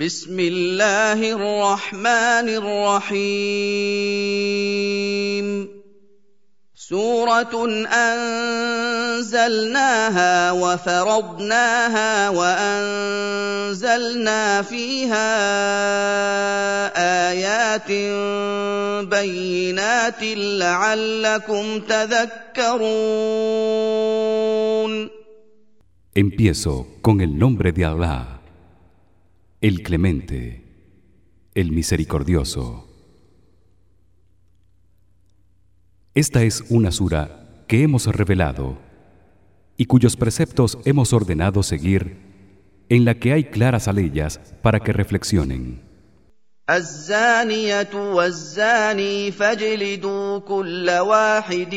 بسم الله الرحمن الرحيم. سورة أنزلناها وفرضناها وأنزلنا فيها آيات بينات لعلكم تذكرون. Empiezo con el nombre de Allah, el Clemente, el Misericordioso. Esta es una sura que hemos revelado y cuyos preceptos hemos ordenado seguir, en la que hay claras aleyas para que reflexionen. الزانية والزاني فاجلدوا كل واحد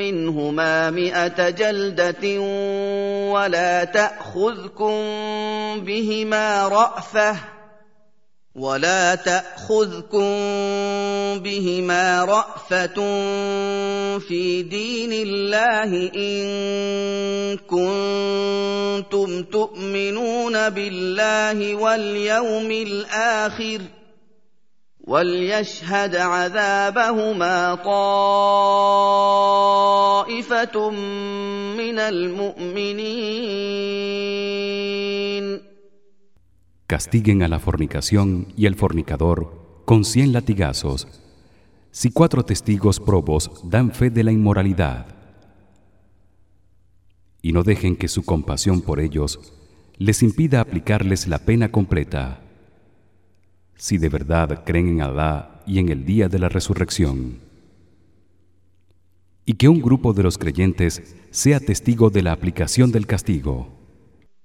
منهما مائه جلدة ولا تأخذكم بهما رأفة ولا تأخذكم بهما رأفة في دين الله إن كنتم تؤمنون بالله واليوم الآخر وليشهد عذابهما طائفة من المؤمنين Castiguen a la fornicación y al fornicador con cien latigazos si cuatro testigos probos dan fe de la inmoralidad. Y no dejen que su compasión por ellos les impida aplicarles la pena completa. Si de verdad creen en Alá y en el día de la resurrección. Y que un grupo de los creyentes sea testigo de la aplicación del castigo.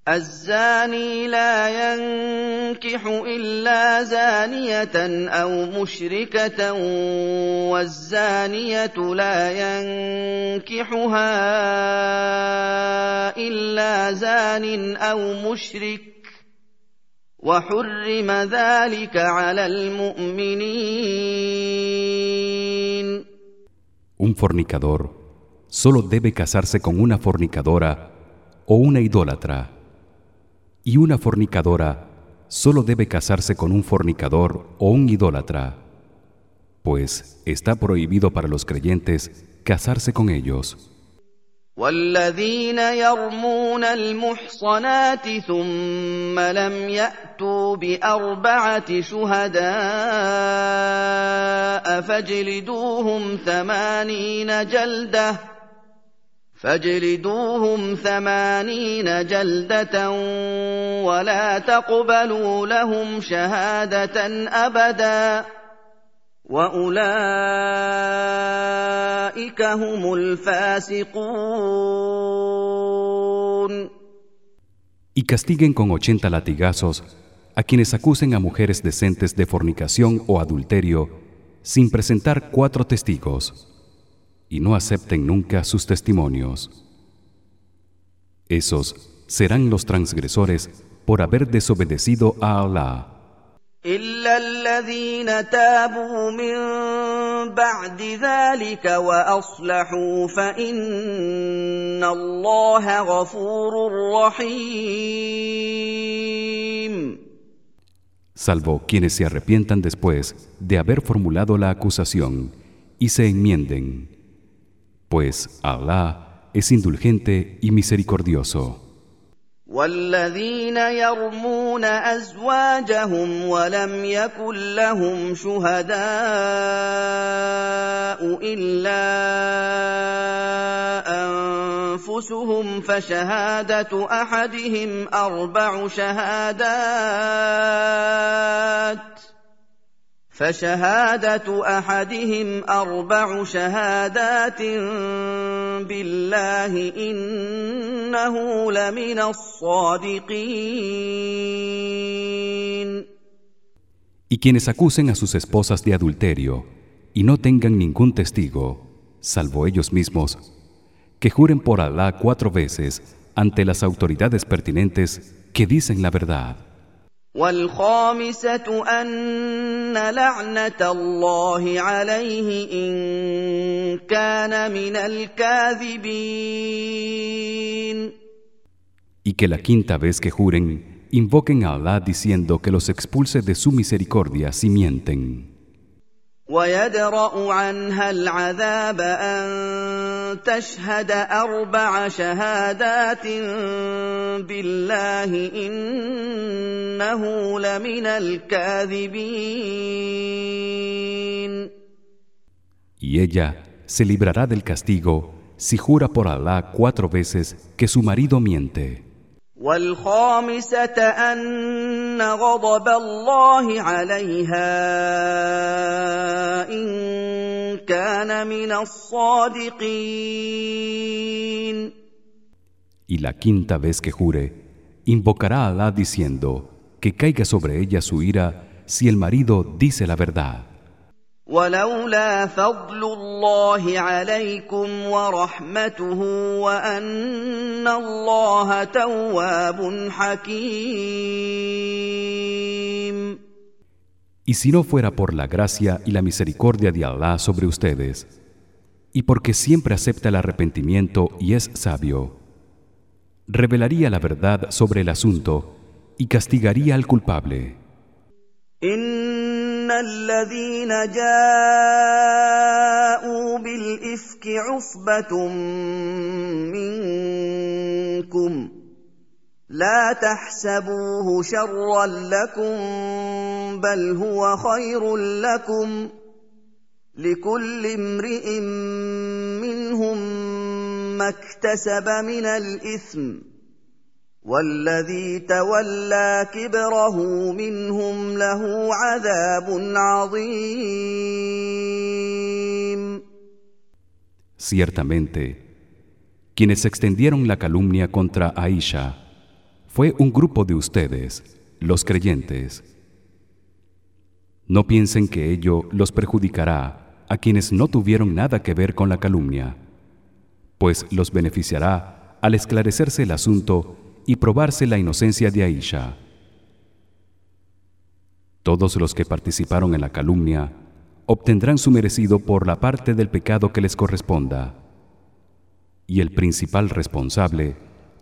الزاني لا ينكح إلا زانية أو مشركة والزانية لا ينكحها إلا زان أو مشرك وحرم ذلك على المؤمنين Un fornicador solo debe casarse con una fornicadora o una idólatra. y una fornicadora solo debe casarse con un fornicador o un idólatra pues está prohibido para los creyentes casarse con ellos والذين يرمون المحصنات ثم لم يأتوا بأربعة شهداء فاجلدوهم ثمانين جلدةً فاجلدوهم ثمانين جلدة ولا تقبلوا لهم شهادة أبدا وأولئك هم الفاسقون Y castiguen con ochenta latigazos a quienes acusen a mujeres decentes de fornicación o adulterio sin presentar cuatro testigos y no acepten nunca sus testimonios. Esos serán los transgresores por haber desobedecido a Allah. إلا الذين تابوا من بعد ذلك وأصلحوا فإن الله غفور رحيم. Salvo quienes se arrepientan después de haber formulado la acusación y se enmienden Pues Allah es indulgente y misericordioso. والذين يرمون أزواجهم ولم يكن لهم شهداء إلا أنفسهم فشهادة أحدهم أربع شهادات فشهاده احدهم اربع شهادات بالله انه لمن الصادقين Y quienes acusen a sus esposas de adulterio y no tengan ningún testigo, salvo ellos mismos, que juren por Alá cuatro veces ante las autoridades pertinentes que dicen la verdad. والخامسة أن لعنة الله عليه إن كان من الكاذبين Y que la quinta vez que juren invoquen a Allah diciendo que los expulse de su misericordia si mienten. ويدرأ عنها العذاب أن تشهد أربع شهادات بالله إنه لمن الكاذبين Y ella se librará del castigo si jura por Allah cuatro veces que su marido miente. والخامسة أن غضب الله عليها كان من الصادقين Y la quinta vez que jure, invocará a Allah diciendo que caiga sobre ella su ira si el marido dice la verdad. ولولا فضل الله عليكم ورحمته وان الله تواب حكيم y si no fuera por la gracia y la misericordia de Allah sobre ustedes, y porque siempre acepta el arrepentimiento y es sabio, revelaría la verdad sobre el asunto y castigaría al culpable. لا تحسبوه شرا لكم بل هو خير لكم. لكل امرئ منهم ما اكتسب من الإثم والذي تولى كبره منهم له عذاب عظيم. Ciertamente, quienes extendieron la calumnia contra Aisha fue un grupo de ustedes, los creyentes. No piensen que ello los perjudicará a quienes no tuvieron nada que ver con la calumnia, pues los beneficiará al esclarecerse el asunto y probarse la inocencia de Aisha. Todos los que participaron en la calumnia obtendrán su merecido por la parte del pecado que les corresponda. Y el principal responsable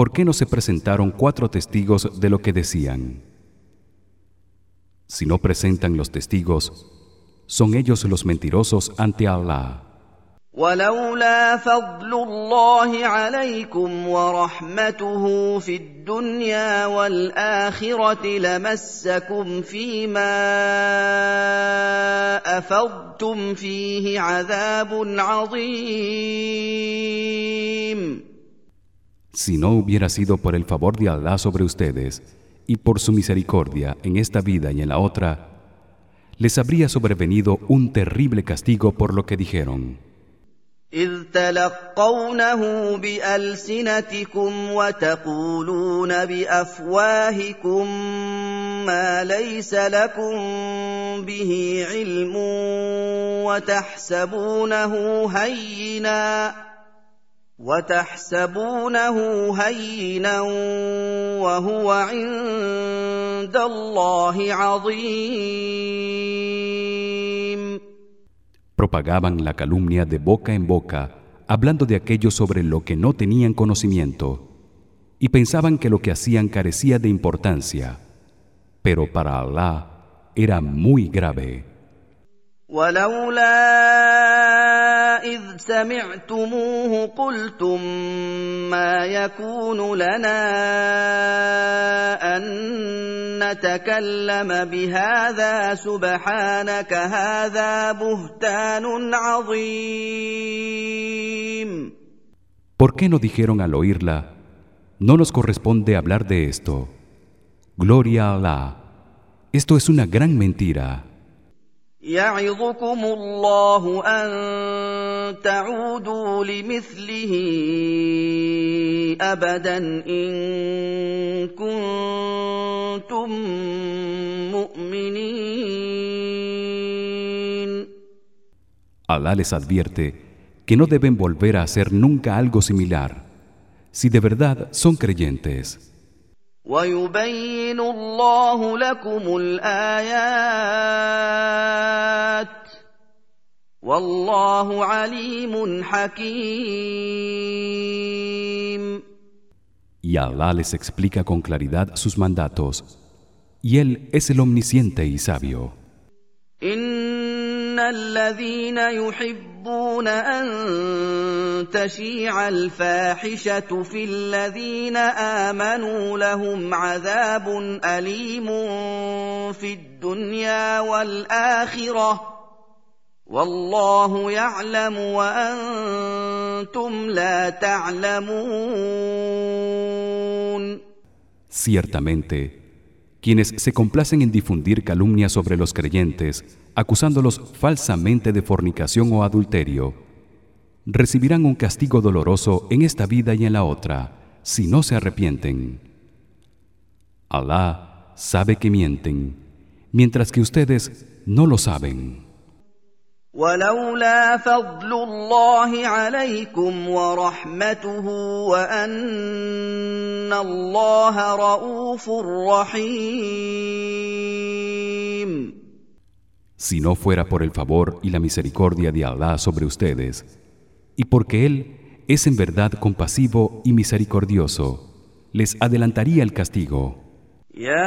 ¿Por qué no se presentaron cuatro testigos de lo que decían? Si no presentan los testigos, son ellos los mentirosos ante Allah. ولولا فضل الله عليكم ورحمته في الدنيا والاخره لمسكم فيما افضتم فيه عذاب عظيم Si no hubiera sido por el favor de Allah sobre ustedes y por su misericordia en esta vida y en la otra, les habría sobrevenido un terrible castigo por lo que dijeron. إذ تلقونه بألسنتكم وتقولون بأفواهكم ما ليس لكم به علم وتحسبونه هينا وتحسبونه هينا وهو عند الله عظيم Propagaban la calumnia de boca en boca, hablando de aquello sobre lo que no tenían conocimiento, y pensaban que lo que hacían carecía de importancia, pero para Allah era muy grave. ولولا إذ سمعتموه قلتم ما يكون لنا أن نتكلم بهذا سبحانك هذا بهتان عظيم ¿Por qué no dijeron al oírla no nos corresponde hablar de esto? Gloria a Allah. Esto es una gran mentira. يعظكم الله أن تعودوا لمثله أبدا إن كنتم مؤمنين Allah les advierte que no deben volver a hacer nunca algo similar si de verdad son creyentes. ويبين الله لكم الآيات والله عليم حكيم Y Allah les explica con claridad sus mandatos y él es el omnisciente y sabio. ان الذين يحبون أن تشيع الفاحشة في الذين آمنوا لهم عذاب أليم في الدنيا والآخرة. والله يعلم وأنتم لا تعلمون. Ciertamente, quienes se complacen en difundir calumnias sobre los creyentes, acusándolos falsamente de fornicación o adulterio, recibirán un castigo doloroso en esta vida y en la otra, si no se arrepienten. Alá sabe que mienten, mientras que ustedes no lo saben. ولولا فضل الله عليكم ورحمته وان الله رءوف رحيم Si no fuera por el favor y la misericordia de Allah sobre ustedes, y porque él es en verdad compasivo y misericordioso, les adelantaría el castigo. يا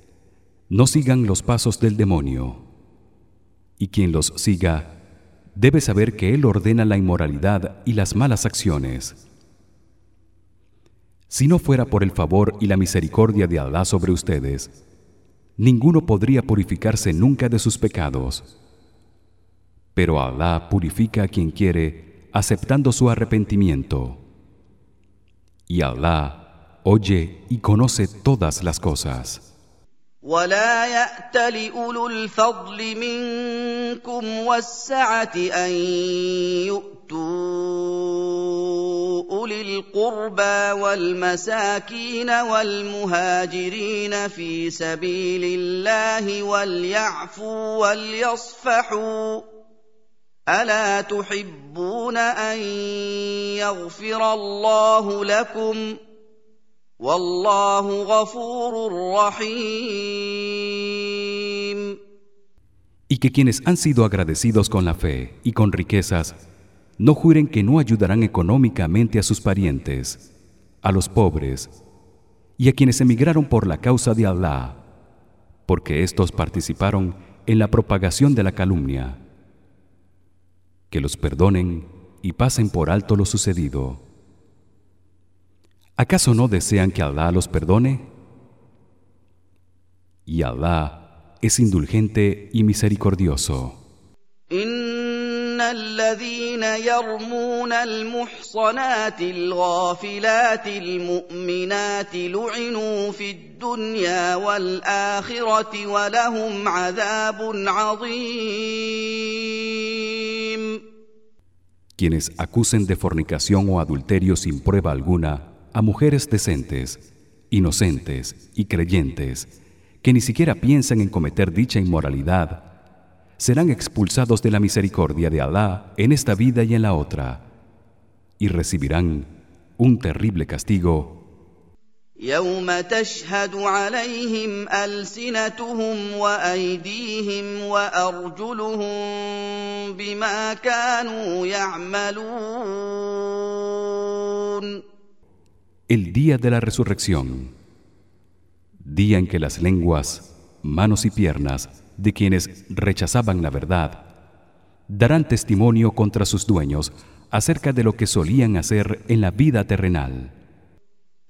No sigan los pasos del demonio. Y quien los siga debe saber que él ordena la inmoralidad y las malas acciones. Si no fuera por el favor y la misericordia de Allah sobre ustedes, ninguno podría purificarse nunca de sus pecados. Pero Allah purifica a quien quiere, aceptando su arrepentimiento. Y Allah oye y conoce todas las cosas. ولا يات لاولو الفضل منكم والسعه ان يؤتوا اولي القربى والمساكين والمهاجرين في سبيل الله وليعفوا وليصفحوا الا تحبون ان يغفر الله لكم Y que quienes han sido agradecidos con la fe y con riquezas no juren que no ayudarán económicamente a sus parientes, a los pobres y a quienes emigraron por la causa de Allah, porque estos participaron en la propagación de la calumnia. Que los perdonen y pasen por alto lo sucedido. ¿Acaso no desean que Allah los perdone? Y Allah es indulgente y misericordioso. ان ان الذين يرمون المحصنات الغافلات المؤمنات لعنوا في الدنيا والاخره ولهم عذاب عظيم Quienes acusen de fornicación o adulterio sin prueba alguna a mujeres decentes, inocentes y creyentes que ni siquiera piensan en cometer dicha inmoralidad serán expulsados de la misericordia de Alá en esta vida y en la otra y recibirán un terrible castigo يوم تشهد عليهم السنتهم وايديهم وارجلهم بما كانوا يعملون el día de la resurrección día en que las lenguas manos y piernas de quienes rechazaban la verdad darán testimonio contra sus dueños acerca de lo que solían hacer en la vida terrenal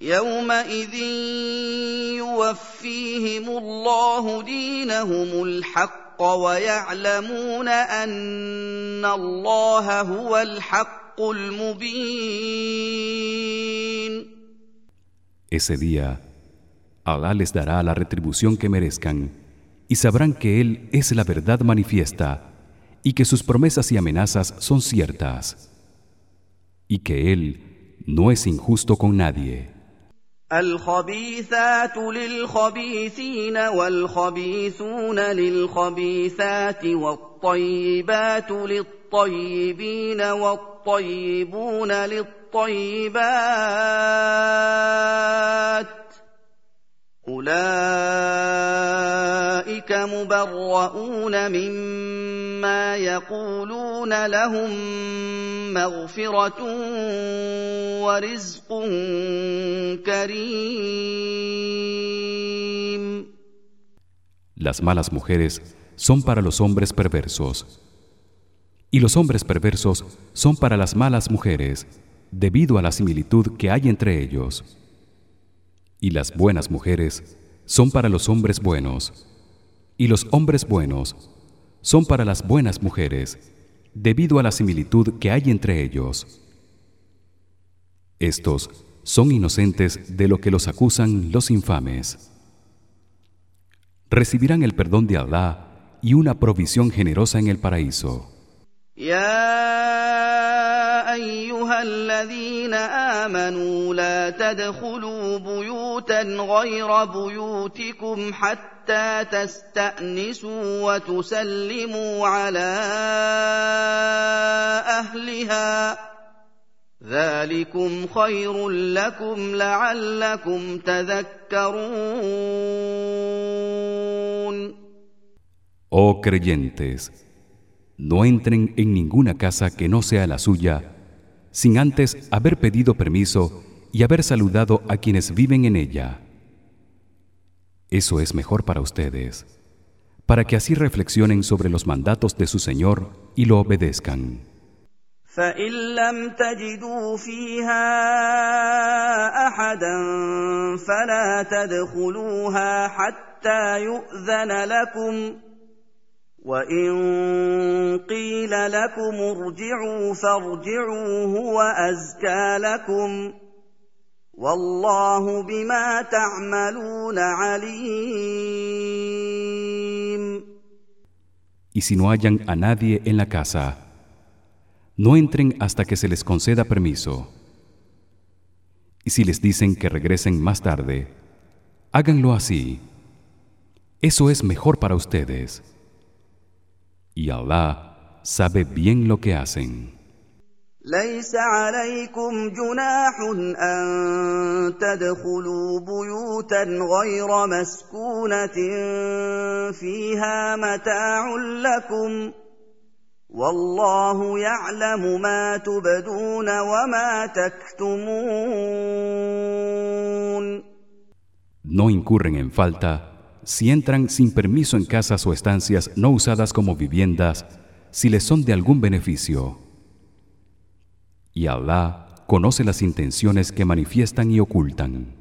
يومئذ يوفيهم الله دينهم الحق ويعلمون ان الله هو الحق المبين Ese día Alá les dará la retribución que merezcan y sabrán que él es la verdad manifiesta y que sus promesas y amenazas son ciertas y que él no es injusto con nadie. الخبيثات للخبيثين والخبيثون للخبيثات والطيبات للطيبين والطيبون للطيبات اولئك مبرؤون مما يقولون لهم مغفره ورزق كريم Las malas mujeres son para los hombres perversos y los hombres perversos son para las malas mujeres debido a la similitud que hay entre ellos. Y las buenas mujeres son para los hombres buenos y los hombres buenos son para las buenas mujeres debido a la similitud que hay entre ellos. Estos son inocentes de lo que los acusan los infames. Recibirán el perdón de Alá y una provisión generosa en el paraíso. أيها الذين آمنوا لا تدخلوا بيوتا غير بيوتكم حتى تستأنسوا وتسلموا على أهلها. ذلكم خير لكم لعلكم تذكرون. Oh creyentes, no entren en ninguna casa que no sea la suya sin antes haber pedido permiso y haber saludado a quienes viven en ella. Eso es mejor para ustedes, para que así reflexionen sobre los mandatos de su Señor y lo obedezcan. فان لم تجدوا فيها احدا فلا تدخلوها حتى يؤذن لكم وان قيل لكم ارجعوا فارجعوا هو ازكى لكم والله بما تعملون عليم Y si no hallan a nadie en la casa, no entren hasta que se les conceda permiso. Y si les dicen que regresen más tarde, háganlo así. Eso es mejor para ustedes. Y Allah sabe bien lo que hacen. ليس عليكم جناح ان تدخلوا بيوتا غير مسكونه فيها متاع لكم والله يعلم ما تبدون وما تكتمون No incurren en falta si entran sin permiso en casas o estancias no usadas como viviendas si les son de algún beneficio. Y Allah conoce las intenciones que manifiestan y ocultan.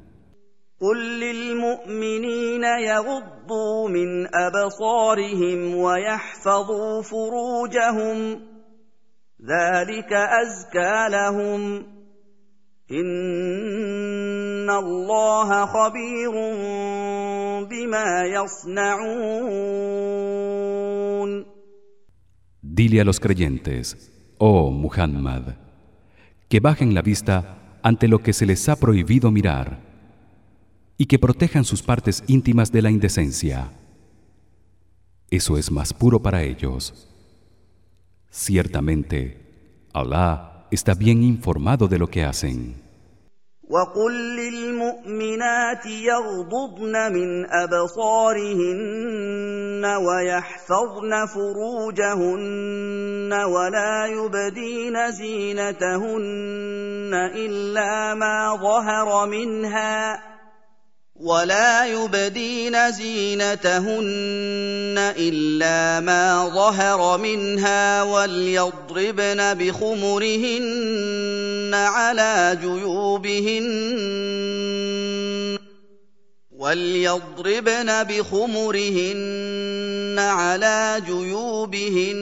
ان الله خبير بما يصنعون Dile a los creyentes, oh Muhammad, que bajen la vista ante lo que se les ha prohibido mirar y que protejan sus partes íntimas de la indecencia. Eso es más puro para ellos. Ciertamente, Allah está bien informado de lo que hacen. وقل للمؤمنات يغضضن من ابصارهن ويحفظن فروجهن ولا يبدين زينتهن الا ما ظهر منها ولا يبدين زينتهن الا ما ظهر منها وليضربن بخمرهن على جيوبهن وليضربن بخمرهن على جيوبهن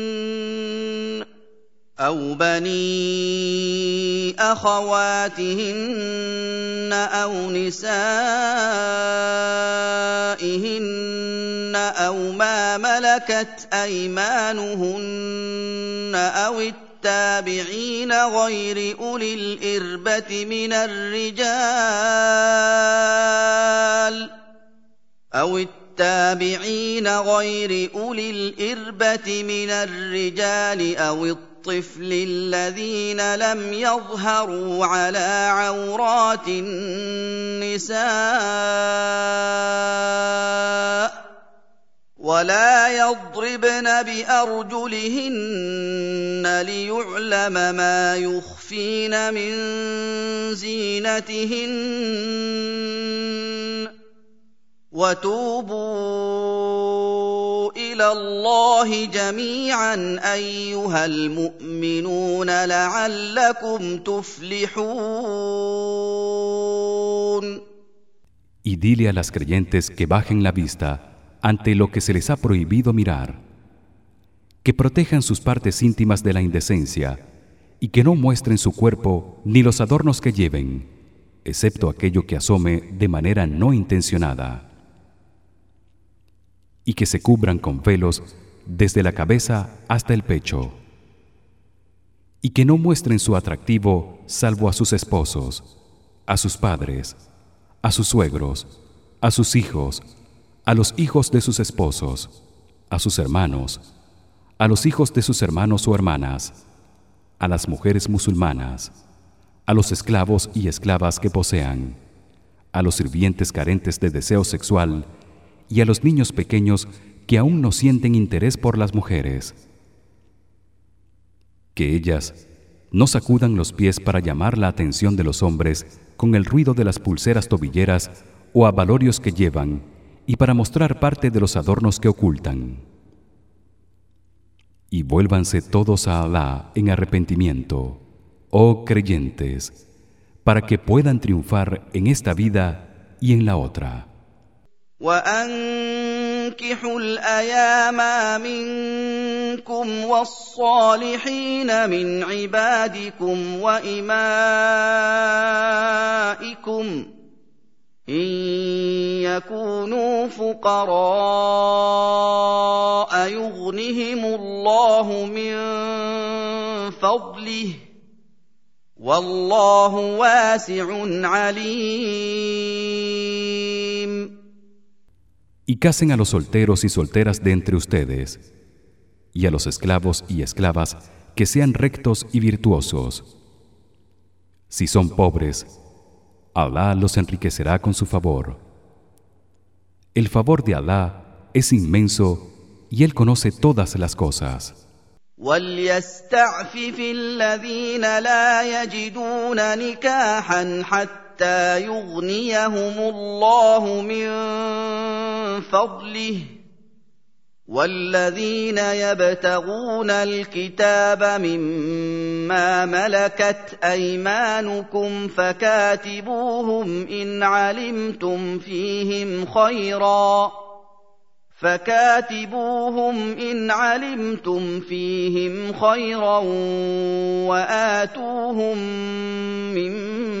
أو بني أخواتهن أو نسائهن أو ما ملكت أيمانهن أو التابعين غير أولي الإربة من الرجال أو التابعين غير أولي الإربة من الرجال أو الطبع الطفل الذين لم يظهروا على عورات النساء ولا يضربن بأرجلهن ليعلم ما يخفين من زينتهن وتوبوا الى الله جميعا ايها المؤمنون لعلكم تفلحون Y dile a las creyentes que bajen la vista ante lo que se les ha prohibido mirar, que protejan sus partes íntimas de la indecencia y que no muestren su cuerpo ni los adornos que lleven, excepto aquello que asome de manera no intencionada y que se cubran con velos desde la cabeza hasta el pecho y que no muestren su atractivo salvo a sus esposos a sus padres a sus suegros a sus hijos a los hijos de sus esposos a sus hermanos a los hijos de sus hermanos o hermanas a las mujeres musulmanas a los esclavos y esclavas que posean a los sirvientes carentes de deseo sexual y a los niños pequeños que aún no sienten interés por las mujeres. Que ellas no sacudan los pies para llamar la atención de los hombres con el ruido de las pulseras tobilleras o abalorios que llevan y para mostrar parte de los adornos que ocultan. Y vuélvanse todos a Alá en arrepentimiento oh creyentes para que puedan triunfar en esta vida y en la otra وانكحوا الأيام منكم والصالحين من عبادكم وامائكم ان يكونوا فقراء يغنهم الله من فضله والله واسع عليم Y casen a los solteros y solteras de entre ustedes y a los esclavos y esclavas que sean rectos y virtuosos. Si son pobres, Alá los enriquecerá con su favor. El favor de Alá es inmenso y él conoce todas las cosas. حتى يغنيهم الله من فضله والذين يبتغون الكتاب مما ملكت ايمانكم فكاتبوهم ان علمتم فيهم خيرا فكاتبوهم ان علمتم فيهم خيرا واتوهم مما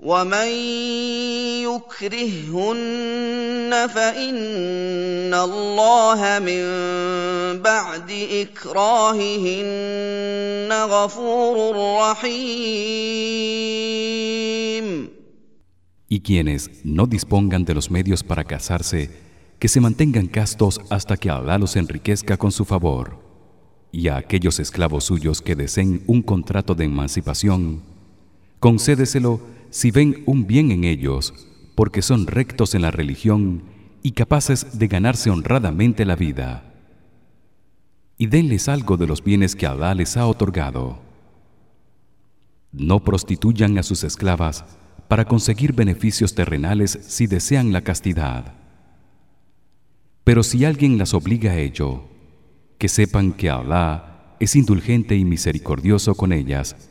ومن يكرههن فان الله من بعد اكراههن غفور رحيم Y quienes no dispongan de los medios para casarse, que se mantengan castos hasta que Alá los enriquezca con su favor. Y a aquellos esclavos suyos que deseen un contrato de emancipación, concédeselo si ven un bien en ellos, porque son rectos en la religión y capaces de ganarse honradamente la vida. Y denles algo de los bienes que Alá les ha otorgado. No prostituyan a sus esclavas para conseguir beneficios terrenales si desean la castidad. Pero si alguien las obliga a ello, que sepan que Alá es indulgente y misericordioso con ellas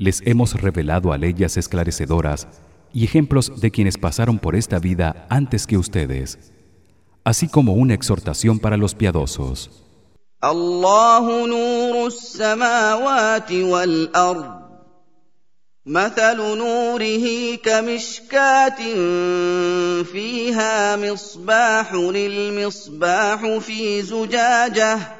les hemos revelado a leyes esclarecedoras y ejemplos de quienes pasaron por esta vida antes que ustedes, así como una exhortación para los piadosos. الله نور السماوات والارض مثل نوره كمشكاه فيها مصباح المصباح في زجاجه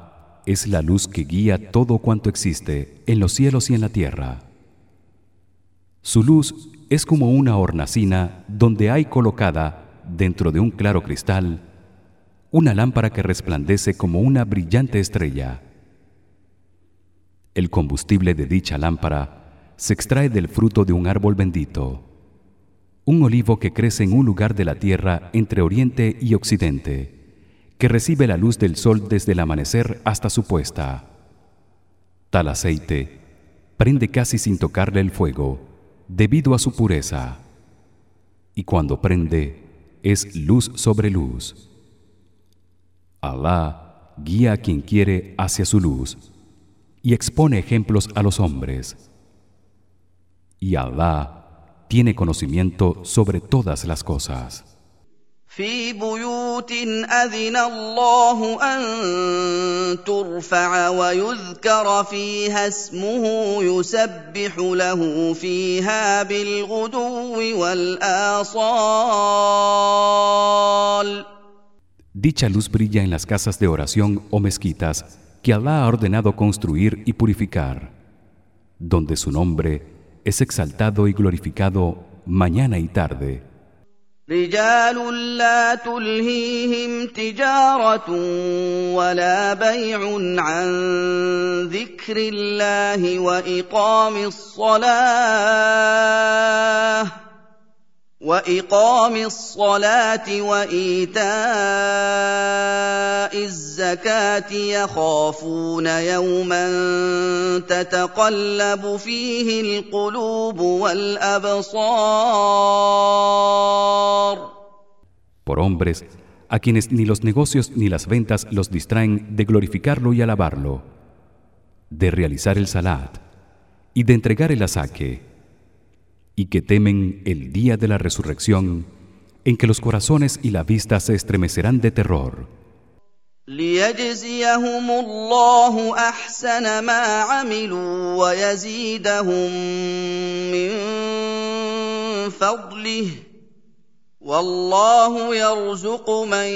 es la luz que guía todo cuanto existe en los cielos y en la tierra. Su luz es como una hornacina donde hay colocada dentro de un claro cristal una lámpara que resplandece como una brillante estrella. El combustible de dicha lámpara se extrae del fruto de un árbol bendito. un olivo que crece en un lugar de la tierra entre oriente y occidente que recibe la luz del sol desde el amanecer hasta su puesta. Tal aceite prende casi sin tocarle el fuego debido a su pureza. Y cuando prende es luz sobre luz. Alá guía a quien quiere hacia su luz y expone ejemplos a los hombres. Y Alá tiene conocimiento sobre todas las cosas في بيوت اذن الله ان ترفع ويذكر فيها اسمه يسبح له فيها بالغدو والاصال Dicha luz brilla en las casas de oración o mezquitas que Allah ha ordenado construir y purificar, donde su nombre es exaltado y glorificado mañana y tarde. رجال لا تلهيهم تجارة ولا بيع عن ذكر الله وإقام الصلاة. واقام الصلاه وايتاء الزكاه يخافون يوما تتقلب فيه القلوب والابصار por hombres a quienes ni los negocios ni las ventas los distraen de glorificarlo y alabarlo de realizar el salat y de entregar el asaque y que temen el día de la resurrección en que los corazones y la vista se estremecerán de terror ليجزيهم الله احسن ما عملوا ويزيدهم من فضله والله يرزق من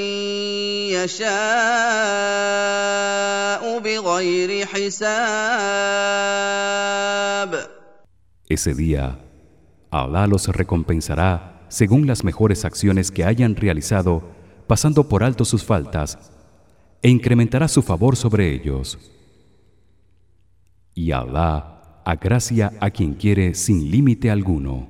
يشاء بغير حساب Ese día Allah los recompensará según las mejores acciones que hayan realizado pasando por alto sus faltas e incrementará su favor sobre ellos. Y Allah agracia a quien quiere sin límite alguno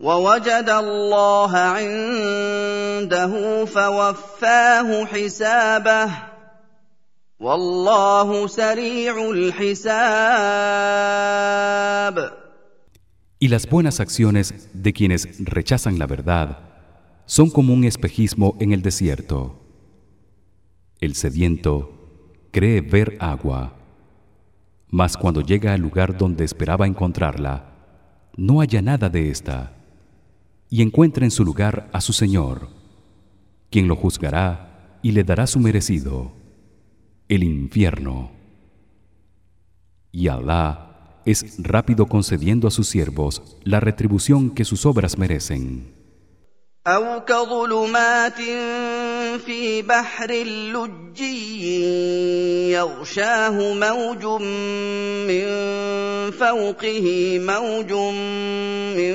ووجد الله عنده فوفاه حسابه والله سريع الحساب Y las buenas acciones de quienes rechazan la verdad son como un espejismo en el desierto. El sediento cree ver agua, mas cuando llega al lugar donde esperaba encontrarla, no haya nada de esta y encuentra en su lugar a su Señor, quien lo juzgará y le dará su merecido, el infierno. Y Allah es rápido concediendo a sus siervos la retribución que sus obras merecen. في بحر لجي يغشاه موج من فوقه موج من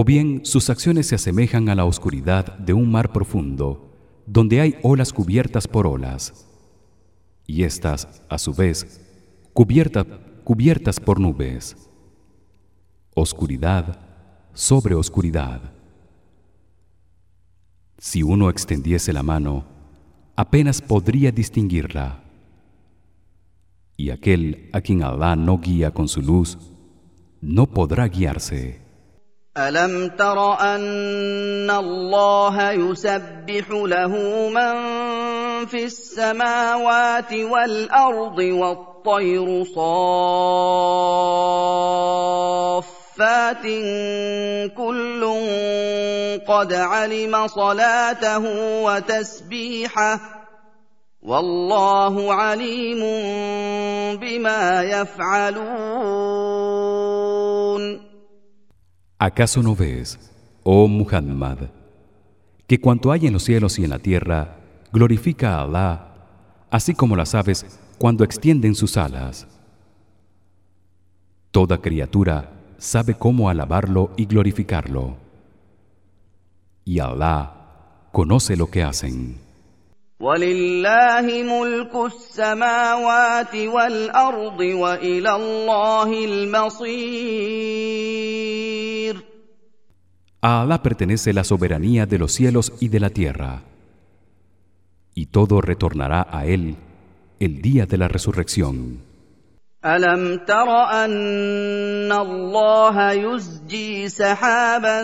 O bien sus acciones se asemejan a la oscuridad de un mar profundo donde hay olas cubiertas por olas y estas a su vez cubiertas cubiertas por nubes oscuridad sobre oscuridad si uno extendiese la mano, apenas podría distinguirla. Y aquel a quien Allah no guía con su luz, no podrá guiarse. الم تر ان الله يسبح له من في السماوات والارض والطير صافات كل قد علم صلاته وتسبيحه والله عليم بما يفعلون ¿Acaso no ves, oh Muhammad, que cuanto hay en los cielos y en la tierra glorifica a Allah, así como las aves cuando extienden sus alas? Toda criatura sabe cómo alabarlo y glorificarlo. Y Allah conoce lo que hacen. A Allah pertenece la soberanía de los cielos y de la tierra. Y todo retornará a él el día de la resurrección. الم تر ان الله يزجي سحابا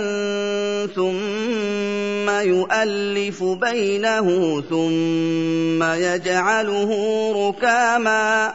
ثم يؤلف بينه ثم يجعله ركاما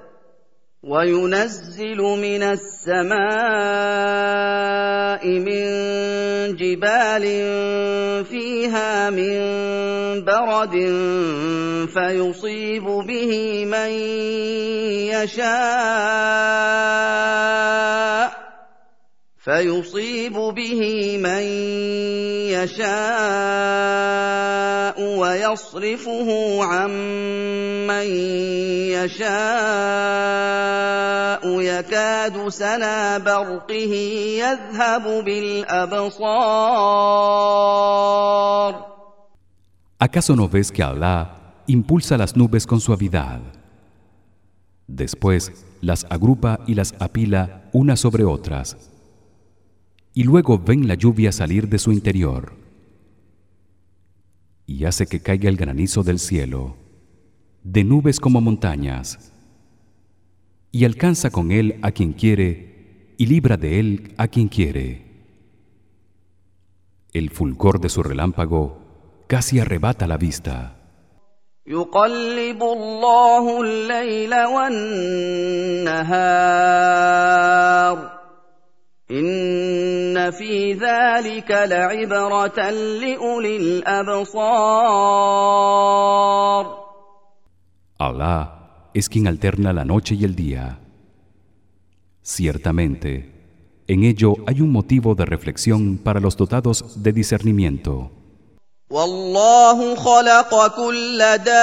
وينزل من السماء من جبال فيها من برد فيصيب به من يشاء. فيصيب به من يشاء ويصرفه عن من يشاء يكاد سنا برقه يذهب بالابصار ¿Acaso no ves que Allah impulsa las nubes con suavidad? Después las agrupa y las apila unas sobre otras. Y luego ven la lluvia salir de su interior. Y hace que caiga el granizo del cielo, de nubes como montañas. Y alcanza con él a quien quiere y libra de él a quien quiere. El fulgor de su relámpago casi arrebata la vista. يقلب الله الليل والنهار ان في ذلك لعبره لاولي الابصار Allah es quien alterna la noche y el día. Ciertamente, en ello hay un motivo de reflexión para los dotados de discernimiento. والله خلق كل دابه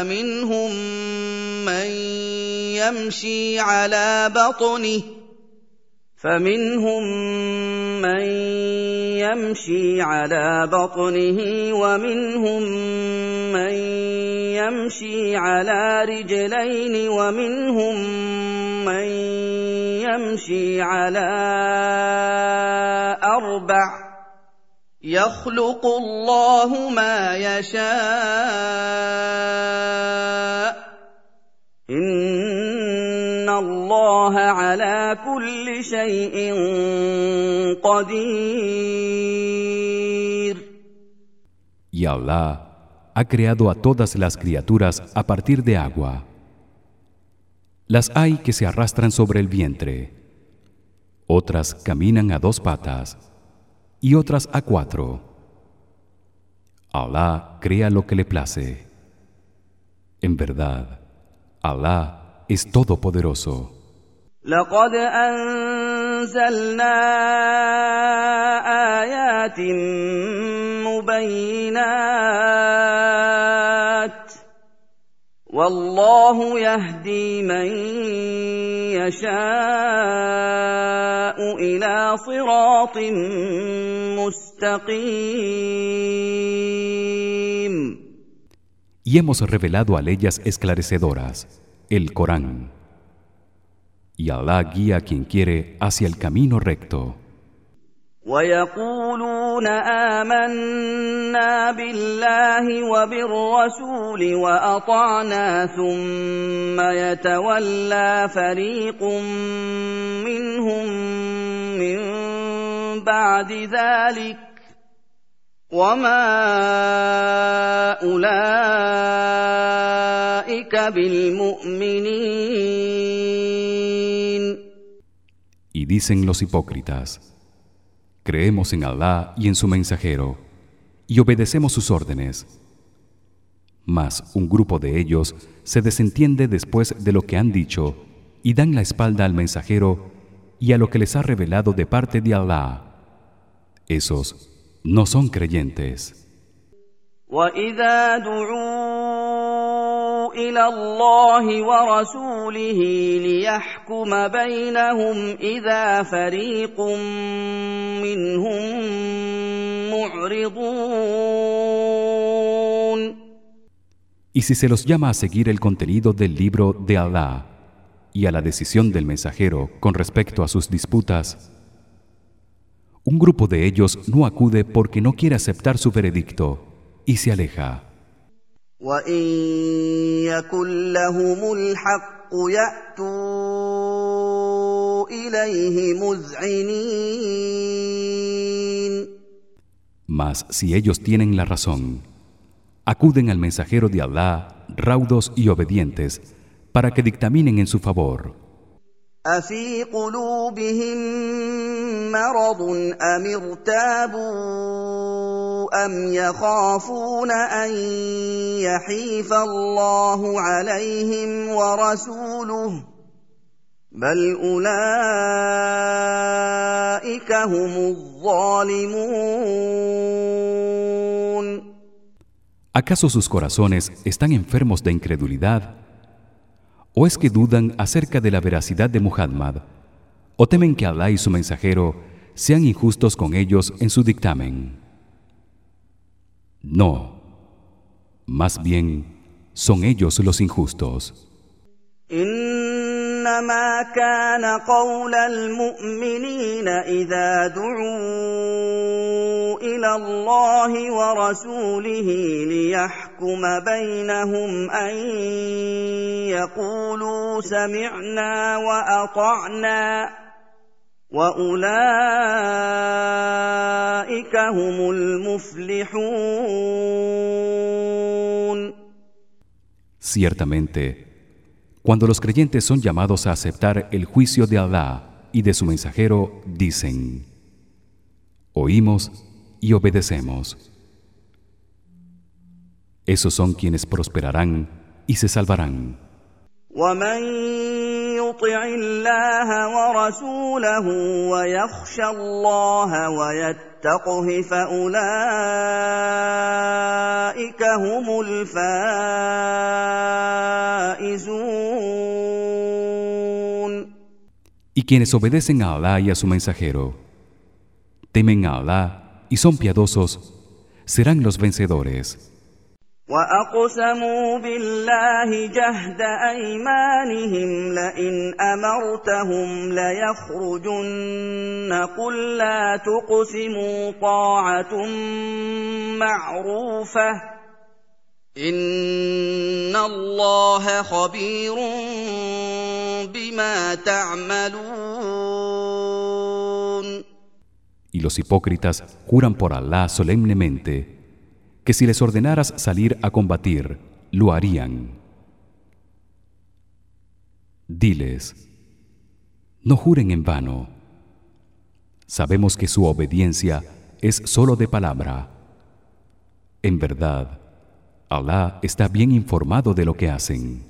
فمنهم من يمشي على بطنه فمنهم من يمشي على بطنه ومنهم من يمشي على رجلين ومنهم من يمشي على أربع يخلق الله ما يشاء ان الله على كل شيء قدير Y Allah ha creado a todas las criaturas a partir de agua. Las hay que se arrastran sobre el vientre, otras caminan a dos patas y otras a cuatro. Allah crea lo que le place. En verdad, Allah es todopoderoso. لقد انزلنا ايات مبينات والله يهدي من يشاء الى صراط مستقيم Y hemos revelado a leyes esclarecedoras el Corán. Y Allah guía a quien quiere hacia el camino recto. ويقولون آمنا بالله وبالرسول وأطعنا ثم يتولى فريق منهم من بعد ذلك وما أولئك بالمؤمنين. Y dicen los hipócritas Creemos en Allah y en su mensajero y obedecemos sus órdenes. Mas un grupo de ellos se desentiende después de lo que han dicho y dan la espalda al mensajero y a lo que les ha revelado de parte de Allah. Esos no son creyentes. الى الله ورسوله ليحكم بينهم اذا فريق منهم معرضون Y si se los llama a seguir el contenido del libro de Allah y a la decisión del mensajero con respecto a sus disputas, un grupo de ellos no acude porque no quiere aceptar su veredicto y se aleja. وان يكن لهم الحق ياتوا اليه مذعنين Mas si ellos tienen la razón acuden al mensajero de Allah raudos y obedientes para que dictaminen en su favor أفي قلوبهم مرض أم ارتابوا أم يخافون أن يحيف الله عليهم ورسوله بل أولئك هم الظالمون. ¿Acaso sus corazones están enfermos de incredulidad? ¿O es que dudan acerca de la veracidad de Muhammad? ¿O temen que Allah y su mensajero sean injustos con ellos en su dictamen? No. Más bien son ellos los injustos. إنما كان قول المؤمنين إذا دعوا إلى الله ورسوله ليحكم بينهم أن يقولوا سمعنا وأطعنا وأولئك هم المفلحون. Ciertamente Cuando los creyentes son llamados a aceptar el juicio de Allah y de su mensajero, dicen: Oímos y obedecemos. Esos son quienes prosperarán y se salvarán. Y quienes obedecen a Allah y a su mensajero, temen a Allah y son piadosos, serán los vencedores. واقسموا بالله جهد ايمانهم لئن امرتهم ليخرجن قل لا تقسموا طاعه معروفه ان الله خبير بما تعملون. Y los hipócritas juran por Allah solemnemente que si les ordenaras salir a combatir lo harían. Diles no juren en vano. Sabemos que su obediencia es solo de palabra. En verdad Allah está bien informado de lo que hacen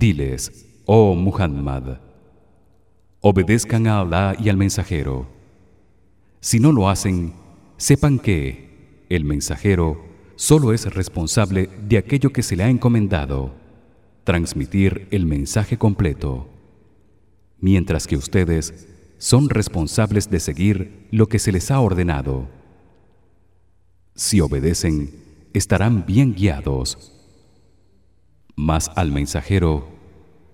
Diles, oh Muhammad, obedezcan a Allah y al mensajero. Si no lo hacen, sepan que el mensajero solo es responsable de aquello que se le ha encomendado, transmitir el mensaje completo, mientras que ustedes son responsables de seguir lo que se les ha ordenado. Si obedecen, estarán bien guiados mas al mensajero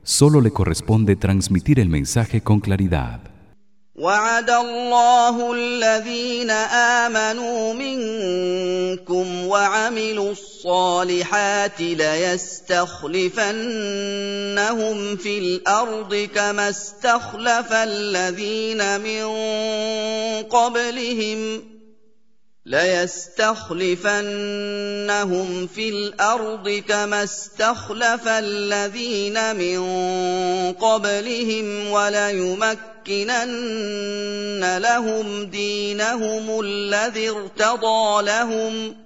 solo le corresponde transmitir el mensaje con claridad. وعد الله الذين آمنوا منكم وعملوا الصالحات ليستخلفنهم في الأرض كما استخلف الذين من قبلهم ۖ ليستخلفنهم في الأرض كما استخلف الذين من قبلهم وليمكنن لهم دينهم الذي ارتضى لهم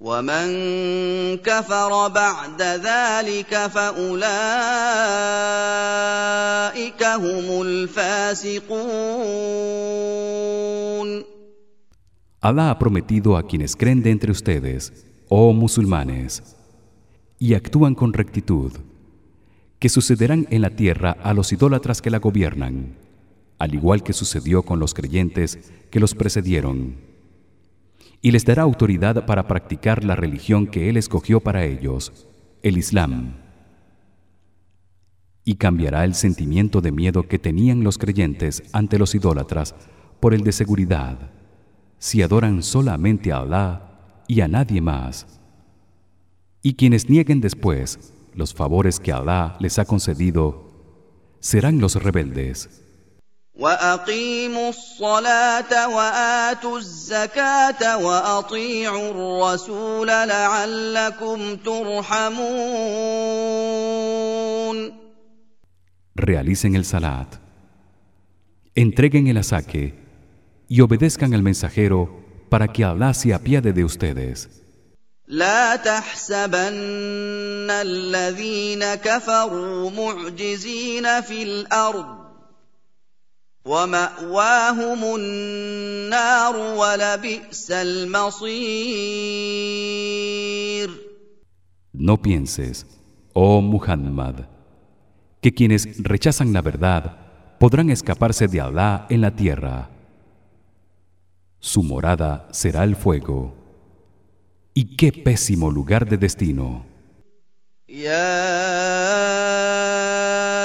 ومن كفر بعد ذلك فاولئك هم الفاسقون Allah ha prometido a quienes creen de entre ustedes, oh musulmanes, y actúan con rectitud, que sucederán en la tierra a los idólatras que la gobiernan, al igual que sucedió con los creyentes que los precedieron y les dará autoridad para practicar la religión que él escogió para ellos, el Islam. Y cambiará el sentimiento de miedo que tenían los creyentes ante los idólatras por el de seguridad, si adoran solamente a Allah y a nadie más. Y quienes nieguen después los favores que Allah les ha concedido serán los rebeldes. واقيموا الصلاه واتوا الزكاه واطيعوا الرسول لعلكم ترحمون realicen el salat entreguen el asaque y obedezcan al mensajero para que Allah se apiade de ustedes لا تحسبن الذين كفروا معجزين في الارض وماواهم النار ولبئس المصير No pienses, oh Muhammad, que quienes rechazan la verdad podrán escaparse de Allah en la tierra. Su morada será el fuego. Y qué pésimo lugar de destino.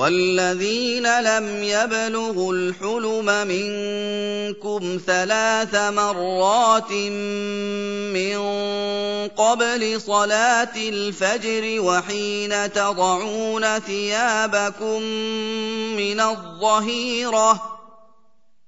والذين لم يبلغوا الحلم منكم ثلاث مرات من قبل صلاة الفجر وحين تضعون ثيابكم من الظهيرة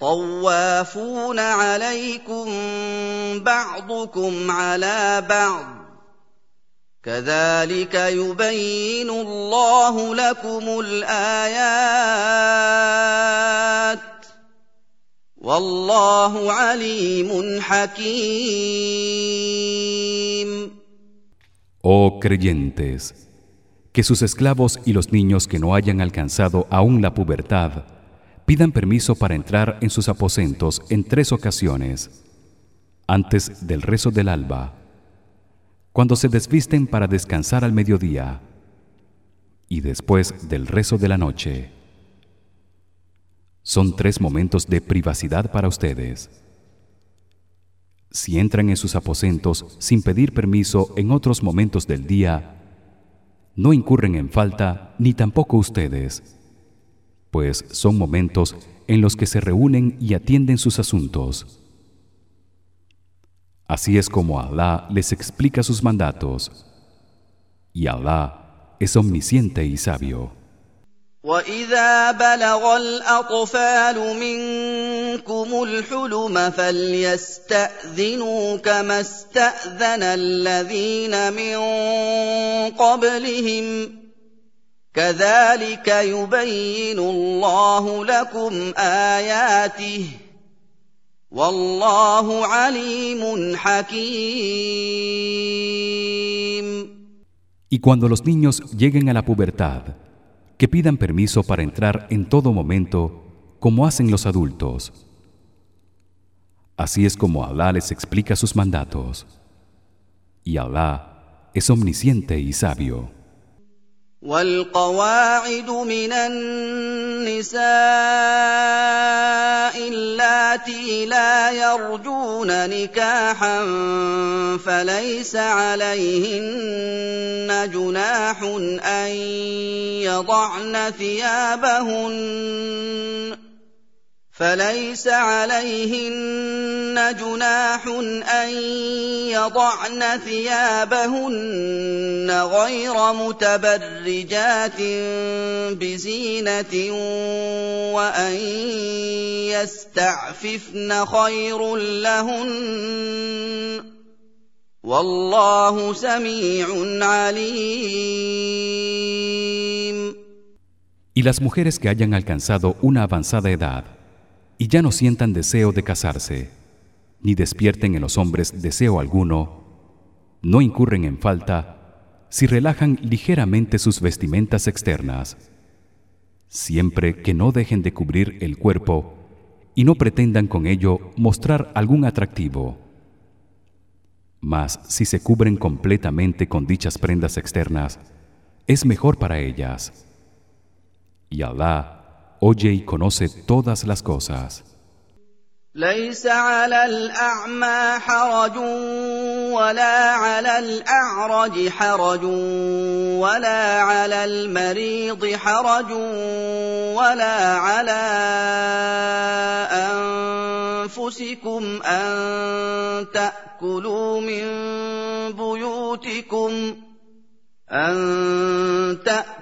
طوافون عليكم بعضكم على بعض كذلك يبين الله لكم الايات والله عليم حكيم Oh creyentes, que sus esclavos y los niños que no hayan alcanzado aún la pubertad pidan permiso para entrar en sus aposentos en tres ocasiones antes del rezo del alba. Cuando se desvisten para descansar al mediodía y después del rezo de la noche. Son tres momentos de privacidad para ustedes. Si entran en sus aposentos sin pedir permiso en otros momentos del día no incurren en falta ni tampoco ustedes pues son momentos en los que se reúnen y atienden sus asuntos así es como Alá les explica sus mandatos y Alá es omnisciente y sabio واذا بلغ الاطفال منكم الحلم فليستاذنوا كما استاذن الذين من قبلهم كذلك يبين الله لكم اياته والله عليم حكيم Y cuando los niños lleguen a la pubertad que pidan permiso para entrar en todo momento como hacen los adultos así es como Alá les explica sus mandatos y Alá es omnisciente y sabio والقواعد من النساء اللاتي لا يرجون نكاحا فليس عليهن جناح أن يضعن ثيابهن. فليس عليهن جناح أن يضعن ثيابهن غير متبرجات بزينة وأن يستعففن خير لهن والله سميع عليم. Y las mujeres que hayan alcanzado una avanzada edad y ya no sientan deseo de casarse ni despierten en los hombres deseo alguno no incurren en falta si relajan ligeramente sus vestimentas externas. Siempre que no dejen de cubrir el cuerpo y no pretendan con ello mostrar algún atractivo. Mas si se cubren completamente con dichas prendas externas es mejor para ellas. Y Alá oye y conoce todas las cosas. ليس على الأعمى حرج ولا على الأعرج حرج ولا على المريض حرج ولا على أنفسكم أن تأكلوا من بيوتكم أن تأكلوا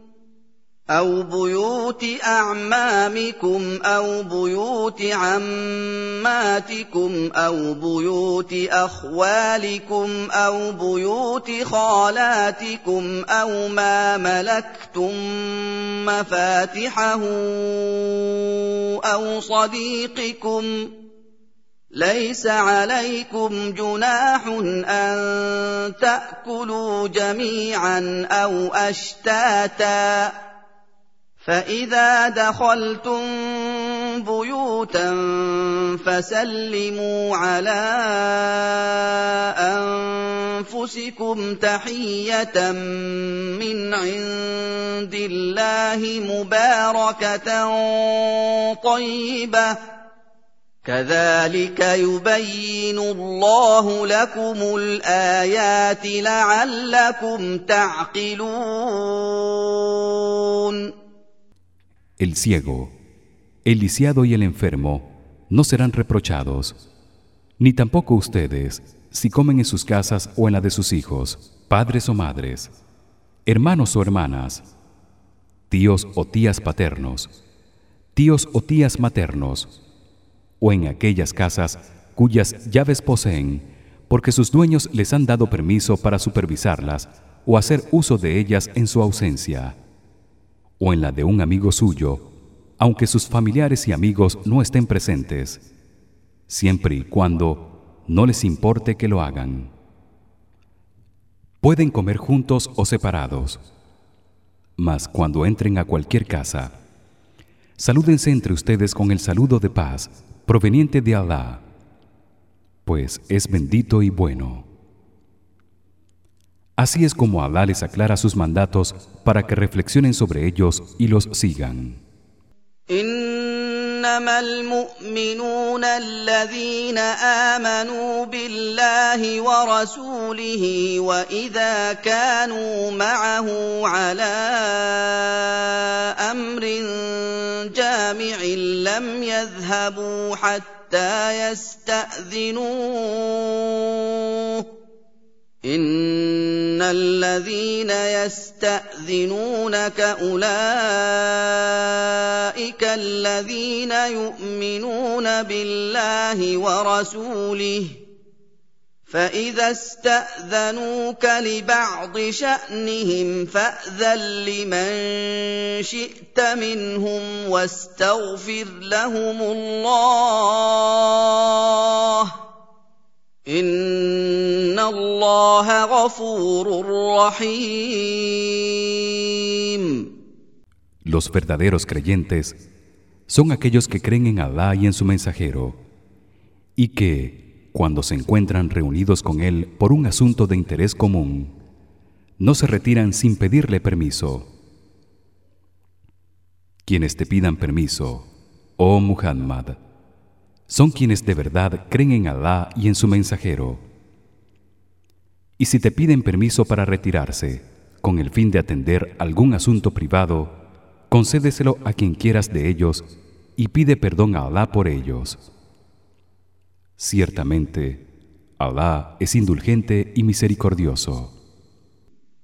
أو بيوت أعمامكم أو بيوت عماتكم أو بيوت أخوالكم أو بيوت خالاتكم أو ما ملكتم مفاتحه أو صديقكم ليس عليكم جناح أن تأكلوا جميعا أو أشتاتا فاذا دخلتم بيوتا فسلموا على انفسكم تحيه من عند الله مباركه طيبه كذلك يبين الله لكم الايات لعلكم تعقلون El ciego, el lisiado y el enfermo no serán reprochados, ni tampoco ustedes si comen en sus casas o en la de sus hijos, padres o madres, hermanos o hermanas, tíos o tías paternos, tíos o tías maternos, o en aquellas casas cuyas llaves poseen, porque sus dueños les han dado permiso para supervisarlas o hacer uso de ellas en su ausencia, o en la de un amigo suyo, aunque sus familiares y amigos no estén presentes, siempre y cuando no les importe que lo hagan. Pueden comer juntos o separados, mas cuando entren a cualquier casa, salúdense entre ustedes con el saludo de paz proveniente de Alá, pues es bendito y bueno. Así es como Alá les aclara sus mandatos para que reflexionen sobre ellos y los sigan. انما المؤمنون الذين امنوا بالله ورسوله واذا كانوا معه على امر جامع لم يذهبوا حتى يستاذنوه ان الذين يستاذنونك اولئك الذين يؤمنون بالله ورسوله فاذا استاذنوك لبعض شانهم فاذن لمن شئت منهم واستغفر لهم الله ان الله غفور رحيم Los verdaderos creyentes son aquellos que creen en Alá y en su mensajero y que cuando se encuentran reunidos con él por un asunto de interés común no se retiran sin pedirle permiso. Quienes te pidan permiso, oh Muhammad, son quienes de verdad creen en Alá y en su mensajero. Y si te piden permiso para retirarse con el fin de atender algún asunto privado, concédeselo a quien quieras de ellos y pide perdón a Alá por ellos. Ciertamente, Alá es indulgente y misericordioso.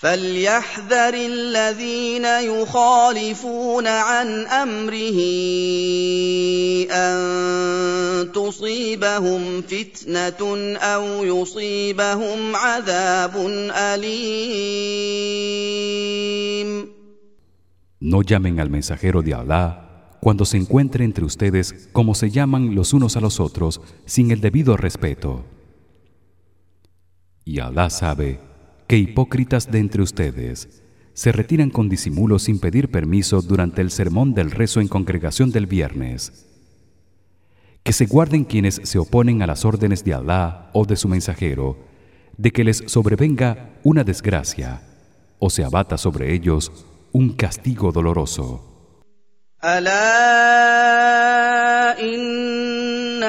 فليحذر الذين يخالفون عن امره ان تصيبهم فتنه او يصيبهم عذاب اليم No llamen al mensajero de Alá cuando se encuentre entre ustedes como se llaman los unos a los otros sin el debido respeto. Y Alá sabe que hipócritas de entre ustedes se retiran con disimulo sin pedir permiso durante el sermón del rezo en congregación del viernes. Que se guarden quienes se oponen a las órdenes de Alá o de su mensajero, de que les sobrevenga una desgracia o se abata sobre ellos un castigo doloroso. Alá.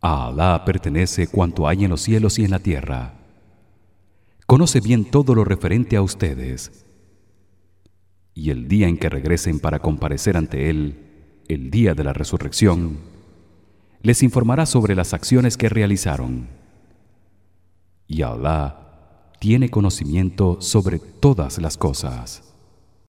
A Alá pertenece cuanto hay en los cielos y en la tierra. Conoce bien todo lo referente a ustedes. Y el día en que regresen para comparecer ante él, el día de la resurrección, les informará sobre las acciones que realizaron. Y Alá tiene conocimiento sobre todas las cosas.